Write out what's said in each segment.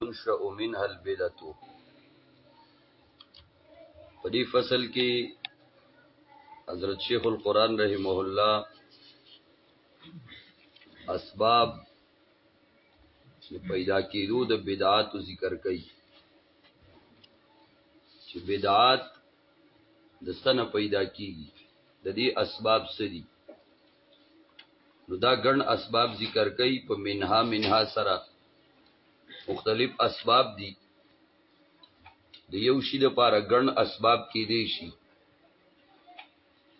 تنشأ منها البدعه په دې فصل کې حضرت شیخ القرآن رحمه الله اسباب چې پیدا کېدو د بدعات ذکر کوي چې بدعات د سنه پیدا کیږي د دې اسباب څه دي نو دا ګڼ اسباب ذکر کوي په منها منها سره مختلف اسباب دي د یو شي د پاره ګڼ اسباب کې دی شي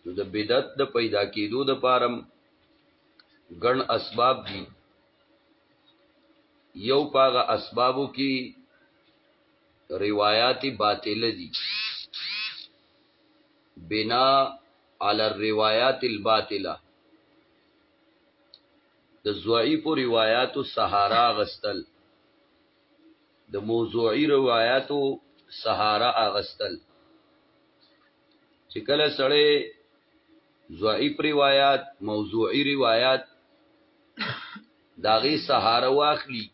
نو د بدعت د پیدا کېدو د پاره ګڼ اسباب دي یو پاغه اسبابو کې روایات باطل دي بنا علی الروایات الباطله د ضعیفو روایاتو سهاره اغستل، د موضوعی روایاتو سهاره اغستل چې کله سړی ضعیف روایات موضوعی روایات داغي سهاره واخلي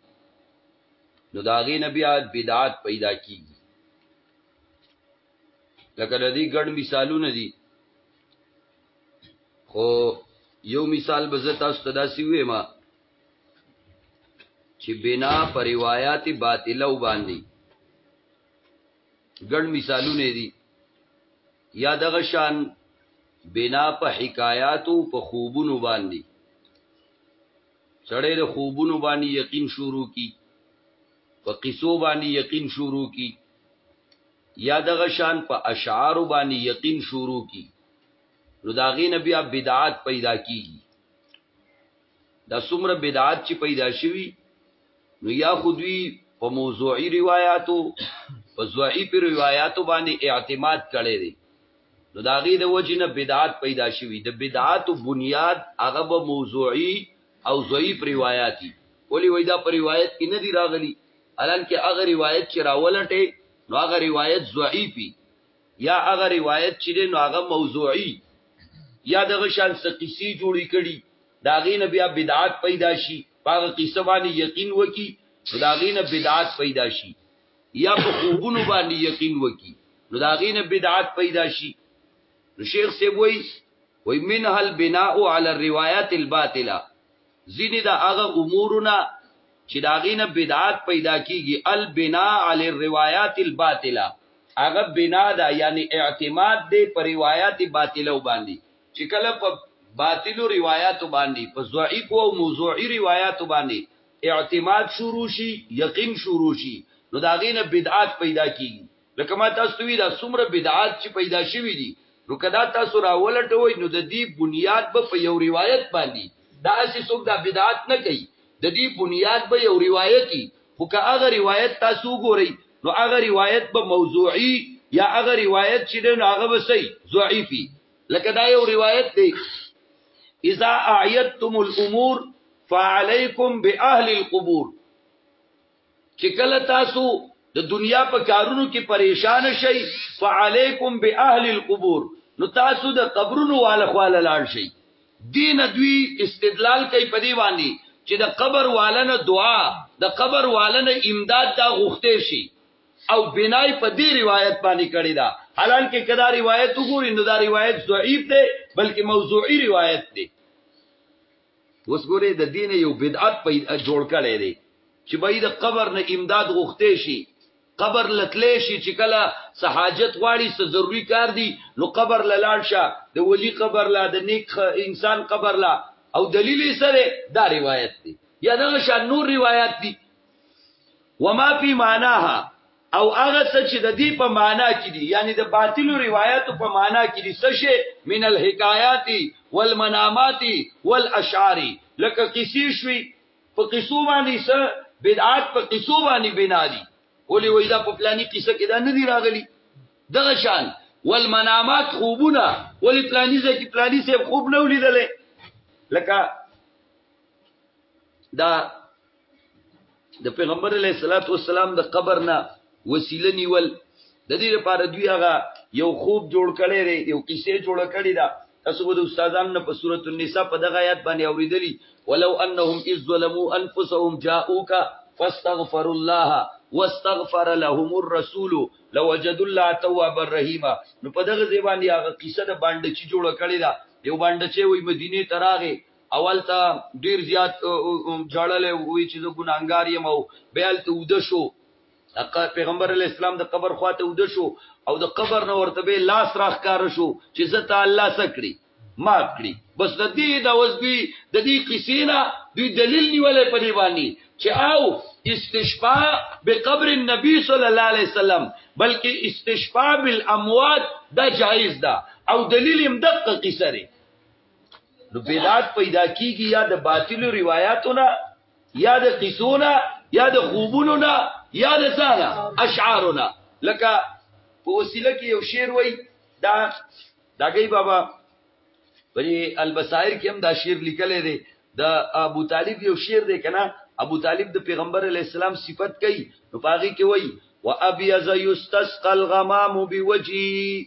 نو داغي نبي بدعات پیدا کیږي لکه د دې ګڼ مثالونه دي خو یو مثال به زه تاسو ته داسې وایم چې بنا پر روایت باطله وباندې ګڼ مثالونه دي یا دغه شان بنا په حکایاتو په خوبونو باندې سړی د خوبونو باندې یقین شروع کی په قصو باندې یقین شروع کی یا دغه شان په اشعار باندې یقین شروع کی نو دا غي نبی بدعات پیدا کیږي دا څومره بدعات چې پیدا شوي نو یا خودوی په موضوعي روایتو په ضعیف روایتو باندې اعتماد کړي دي نو دا غي د وجنه بدعات پیدا شوي د بدعات بنیاد هغه به موضوعي او ضعیف روایتي ولی وای دا په روایت کې نه دی راغلی الان کې هغه روایت چې راولټه نو هغه روایت ضعیفي یا هغه روایت چې نو هغه موضوعي یا دغه شان څه قصې جوړې کړي دا غینه بیا بدعات پیدا شي هغه قصه باندې یقین وکي دا غینه بدعات پیدا شي یا په خوبونو باندې یقین وکي نو دا غینه بدعات پیدا شي نو شیخ سی وای وای منها البناء علی الروايات الباطله ځینې د هغه امورو نه چې د هغې نه بدعات پیدا کېږي البنا علی الروایات الباطله هغه بنا ده یعنی اعتماد دی په روایات باطلو باندې چې کله په باطلو روایاتو باندې په ضعیف او موضوعي روایاتو باندې اعتماد شروع شي یقین شروع شي نو دا غینه بدعات پیدا کیږي لکه ما تاسو ته وی دا څومره بدعات چې پیدا شوی دي نو کدا تاسو را ولټوي نو د دې بنیاد به په یو روایت باندې دا اسی څوک دا بدعات نه کوي د دې بنیاد به یو روایتي خو که هغه روایت تاسو ګورئ نو هغه روایت به موضوعي یا هغه روایت چې نو هغه به صحیح ضعیفي لکه دا یو روایت دی اذا اعیتم الامور فعليكم باهل القبور چې کله تاسو د دنیا په کارونو کې پریشان شئ فعليكم باهل القبور نو تاسو د قبرونو والا خواله لاړ شئ دین دوی استدلال کوي په دی باندې چې د قبر والنه دعا د قبر والنه امداد دا غوښته شي او بنای په دې روایت باندې کړی دا حالان کې کدا روایت وګورئ نو دا روایت ضعیف دی بلکې موضوعي روایت دی اوس ګوره د دین یو بدعت پیدا جوړ کړي دي چې به د قبر نه امداد غوښته شي قبر لتلې شي چې کله سحاجت واړي څه ضروری کار دي نو قبر لاله شه د ولی قبر لا د نیک انسان قبر لا او دلیل سره دا روایت دي یا دا شان نور روایت دي وما فی معناها او هغه څه چې د دې په معنا کې دي یعنی د باطل روایت په معنا کې دي څه شي من الحکایات والمنامات والاشعار لکه کسی شوي په قصو باندې څه بدعات په قصو باندې بنا دي ولې وای دا په پلاني قصه کې دا نه دی راغلی دغه شان والمنامات خوبونه ولې پلاني ځکه پلاني سه خوب نه ولیدلې لکه دا د پیغمبر علیه الصلاۃ والسلام د قبر نه وسیله نیول د دې لپاره دوی هغه یو خوب جوړ کړي لري یو کیسه جوړ کړي دا تاسو به د استادانو نه په سورۃ النساء په دغه آیات باندې اوریدلی ولو انهم اذ ظلموا انفسهم جاءوک فاستغفر الله واستغفر لهم الرسول لوجدوا الله توابا رحیما نو په دغه ځای باندې هغه کیسه د باندې چې جوړ کړي دا یو باندې چې وي مدینه تراغه اول ته ډیر زیات جړل وی چې زه ګناهګار یم او بیل ته ود شو پیغمبر علی السلام د قبر خواته ود شو او د قبر نو ورته به لاس راخ کار شو چې زه ته الله سکړي مات کړي بس د دې د اوس دوی د دې قصې نه دوی دلیل نیولې په دی باندې چې او استشفاء بقبر النبي صلی الله علیه وسلم بلکې استشفاء بالاموات دا جایز ده او دلیل هم دقه قصه نو بدعت پیدا کیږي یا د باطل روایتونه یا د قصونه یا د خوبونو نه یا د سانا اشعارونه لکه په وسیله کې یو شعر وای دا دګی بابا بلی البصائر کې هم دا شعر لیکل دی د ابو طالب یو شعر دی کنه ابو طالب د پیغمبر علی السلام صفت کوي نو پاغي کې وای وابيز يستسقى الغمام بوجهي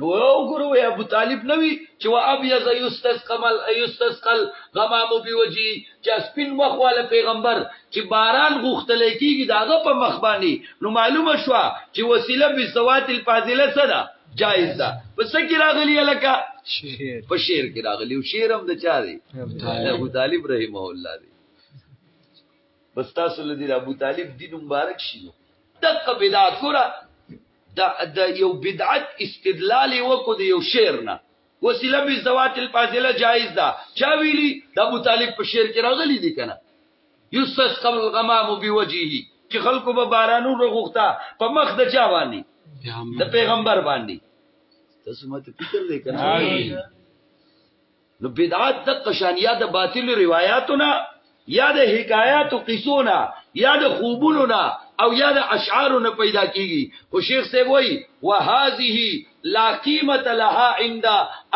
نو او ګورو ابو طالب نوی چې وا ابيض یستسقمل یستسقل غمام بوجي چې سپین مخواله پیغمبر چې باران غوښتل کیږي داغه په مخ باندې نو معلومه شو چې وسیله بسوات الفاضله سره جایز ده پس کې راغلی لکه شعر په شعر کې راغلی او شعر هم د چا دی ابو طالب رحمه الله دی بس تاسو لدی ابو طالب دین مبارک شي دغه بدعت ګره د یو بدعت استدلال وکړو د یو شعر نه وسیله به زوات الفاضله جایز ده چا ویلی د ابو طالب په شعر کې راغلی دی کنه یستسقم الغمام بوجهه چې خلکو به بارانو رغوخته په مخ د چا باندې د پیغمبر باندې تاسو ماته فکر دی کنه نو بدعت د قشان یا د باطل روایتونه یا د حکایات او قصونه یا د خوبونو نه او یا د اشعارو نه پیدا کیږي خو شیخ سی وای وهذه لا قیمت لها عند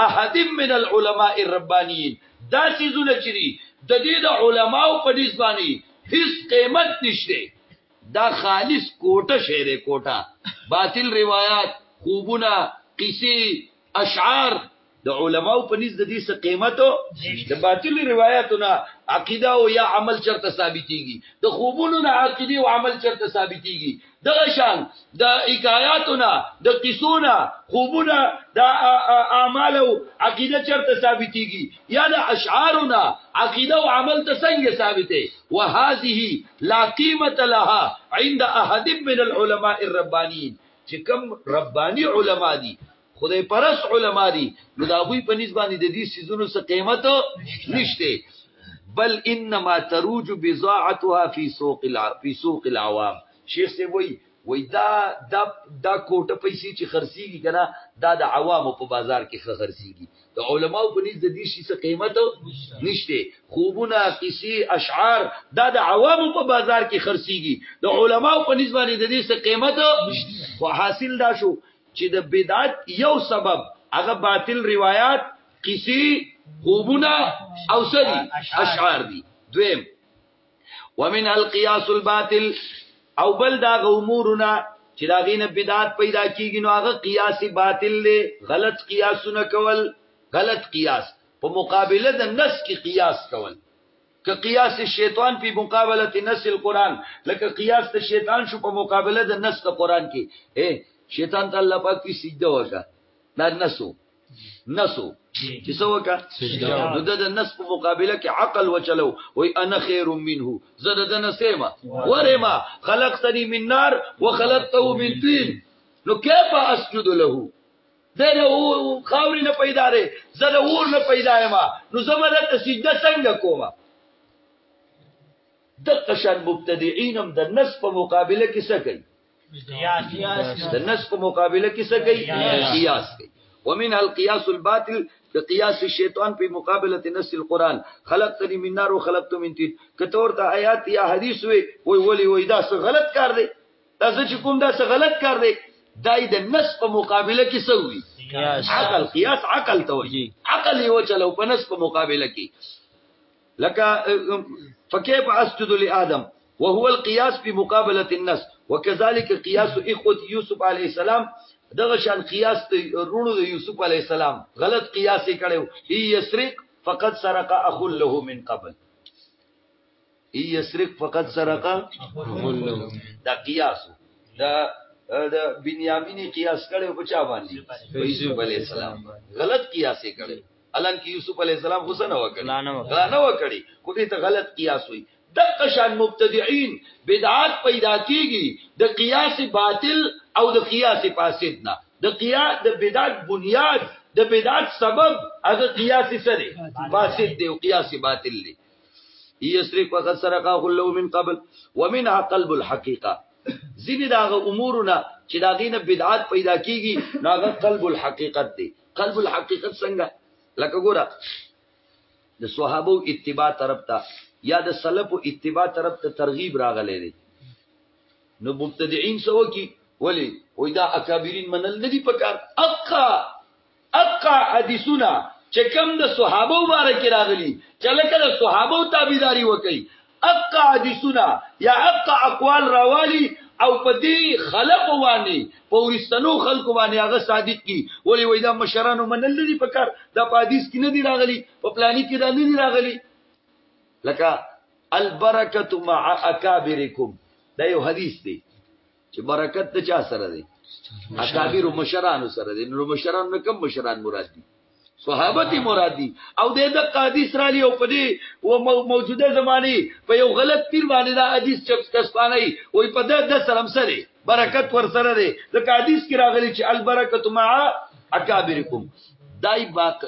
احد من العلماء الربانیین دا چیزونه چری د دې د علماو په نسبانی هیڅ قیمت نشته دا خالص کوټه شعر کوټه باطل روایت خوبونه قصې اشعار د علماو په نس د دې څه قیمت د باطل روایتونه عقیده او یا عمل چرته ثابتيږي د خوبونو نه عقیده او عمل چرته ثابتيږي د شان د حکایاتونه د قصونه خوبونه د اعمال او عقیده چرته ثابتيږي یا د اشعارونه عقیده او عمل ته څنګه ثابته وهذه لا قیمت لها عند احد من العلماء الربانيين چې کوم رباني علما دي خدای پرس علما دي نو دا غوي په نسبت باندې د دې سيزونو څخه قیمت نشته بل انما تروج بضاعتها في سوق العرب في سوق العوام شیخ سی وای وای دا دا دا کوټه پیسې چې خرسيږي کنه دا د عوامو په بازار کې خرسيږي د علماو په نيز د دې شي څه قیمت نشته خوبونه کیسې اشعار دا د عوامو په بازار کې خرڅيږي د علماو په نيز باندې د دې څه قیمت خو حاصل دا شو چې د بدعت یو سبب هغه باطل روایت کیسې خوبونه او سری اشعار دي دویم ومن القياس الباطل او بل دا غومورنا چې دا غینه بدعت پیدا کیږي نو هغه قیاس باطل دی غلط قیاسونه کول غلط قیاس په مقابله د نس کې قیاس کول که قیاس شیطان په مقابله د نس القرآن لکه قیاس د شیطان شو په مقابله د نس د قرآن کې اے شیطان ته الله پاک په سجده وکړه دا نسو نسو چې څه وکا نو د نس په مقابله کې عقل وچلو وای انا خیر منه زده د نسیما ورما خلقتنی من نار وخلقته من طين نو کیف اسجد له دغه او خاوري نه پیدا لري زده ور نه پیدا ما نو زمره ته سجده څنګه کومه د قشن مبتدعين هم د نس په مقابله کې څه کوي د نس په مقابله کې څه کوي قیاس کوي ومن القياس الباطل د قیاس شیطان په مقابله نص القرآن خلقتنی من نار و خلقتو من تین کتور ته آیات یا حدیث وي وای ولی وای دا څه غلط کار دی دا څه کوم دا څه غلط کار دی دای د نس په مقابله کې سوي عقل قیاس عقل ته وایي عقل یو چلو په نس په مقابله کې لکه فكيف اسجد لآدم وهو القياس في مقابله الناس وكذلك قياس اخوه يوسف عليه السلام دغه شان قياس رونو د يوسف عليه السلام غلط قياس کړو هي يسرق فقد سرق اخ له من قبل هي يسرق فقد سرق اخ له دا قياس دا د بنيامين قياس کړو په چا باندې يوسف عليه السلام غلط قياس کړو الان کې یوسف علی السلام خو څه نه وکړي لا نه وکړي خو دې ته غلط قیاس وي د قشان مبتدعين بدعات پیدا کیږي د قیاس باطل او د قیاس فاسد نه د قیاس د بدعت بنیاد د بدعت سبب هغه قیاس سره فاسد دی او قیاس باطل دی یسرق وقد سرقه الله من قبل ومنها قلب الحقيقه ځینې داغه امورونه چې داغې نه بدعات پیدا کیږي ناغه قلب الحقیقت دی قلب الحقیقت څنګه لکه ګوره د صحابه اتباع طرف ته یا د سلف اتباع طرف ته ترغیب راغلی دی نو مبتدعين سو کی ولی وای دا اکابرین منل ندی پکار اقا اقا حدیثنا چې کم د صحابه مبارک راغلی چې لکه د صحابه تابعداري وکي اق حدیثونه یا اق اقوال راوالی او په دې خلق وانی په ورستنو خلق وانی هغه صادق کی ولی وای دا مشرانو منل دي په کار دا په حدیث کې نه دی راغلی په پلاني کې دا نه دی راغلی لکه البرکت مع اکابرکم دا یو حدیث دی چې برکت د چا سره دی اکابر مشرانو سره دی نو مشران نه کم مشران مراد دي صحابه دي مرادي او د د قادیس را لې او په دې و موجوده زمانه په یو غلط پیر باندې دا حدیث چپ تسپانه وي په د د سلام سره برکت ور سره دی د قادیس کې راغلي چې البرکت مع اکابرکم دای باق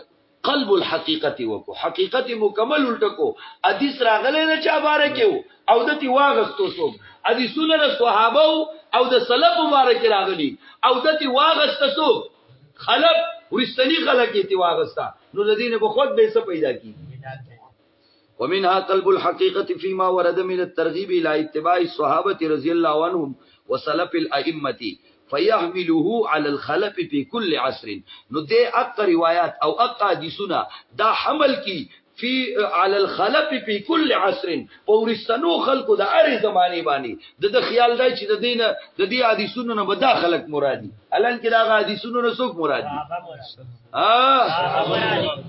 قلب الحقیقت وکو حقیقت مکمل الټکو حدیث راغلی نه چا بار کېو او د تی واغستو سو حدیثونه صحابه او د سلف مبارک راغلي او د تی واغستو خلق ورستنی خلق یې تیواغستا نو د دین په خود به څه پیدا کیږي ومنها قلب الحقيقه فيما ورد من الترغيب الى اتباع الصحابه رضي الله عنهم وسلف الائمه فيحمله على الخلف في كل عصر نو دې اق روایت او اق حدیثونه دا حمل کی فی علی الخلف فی کل عصر پورستنو خلقو د اره زمانه باندې د خیال دای چې د دینه د دې حدیثونو نه بدا خلق مرادي الان کې دا حدیثونو نه څوک مرادي ها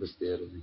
بس تیار دي